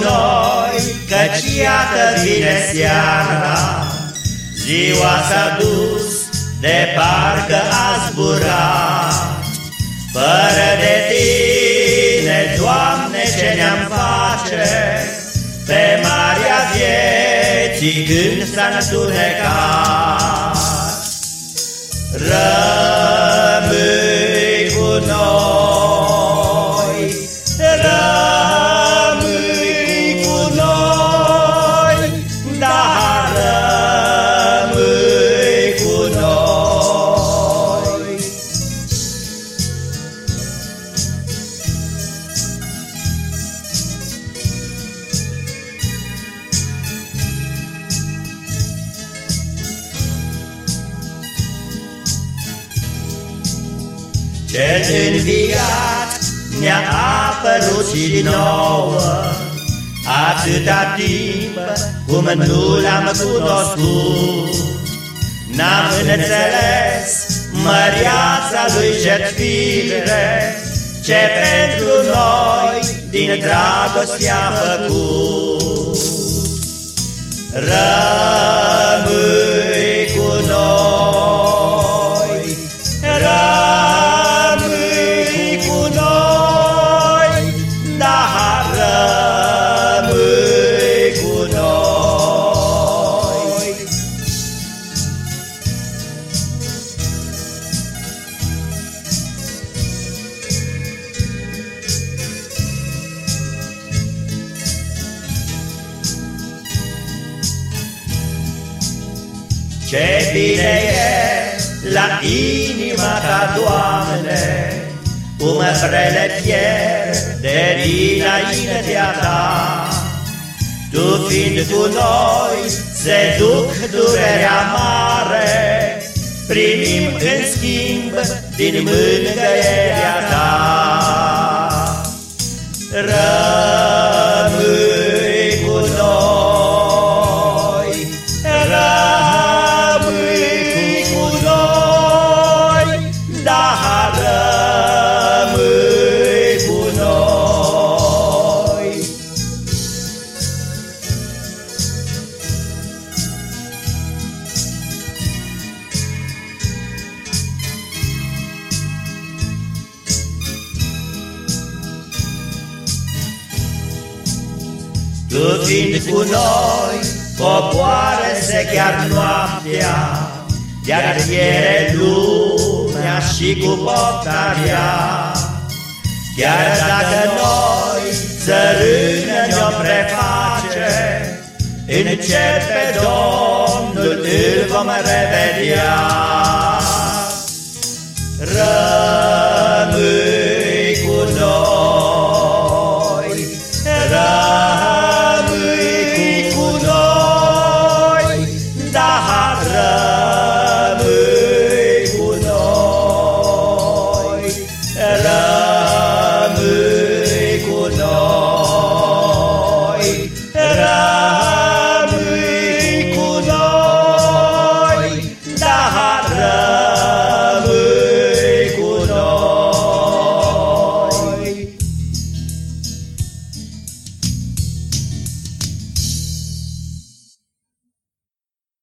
noi, căci iată vine seara, Ziua s-a dus, de parcă a zburat. Fără de tine, Doamne, ce ne-am face, Pe marea vieții când s-a întunecat. Rămâi cu noi, Cel înviat ne-a apărut și nouă, Atâta timp cum nu l-am cunoscut. N-am înțeles măriața lui jertfire, Ce pentru noi din dragoste a făcut. Rămâi Ce bine e la inima ta, Doamne, Umbrele pierde dinaintea ta. Tu fiind cu noi, se duc durerea mare, Primim în schimb din mângăierea ta. Ră Tu fiind cu noi, coboară-se chiar noaptea, Iar fiere lumea și cu pofta Chiar dacă noi țărână ne-o preface, Începe Domnul, îl vom revedea. Rău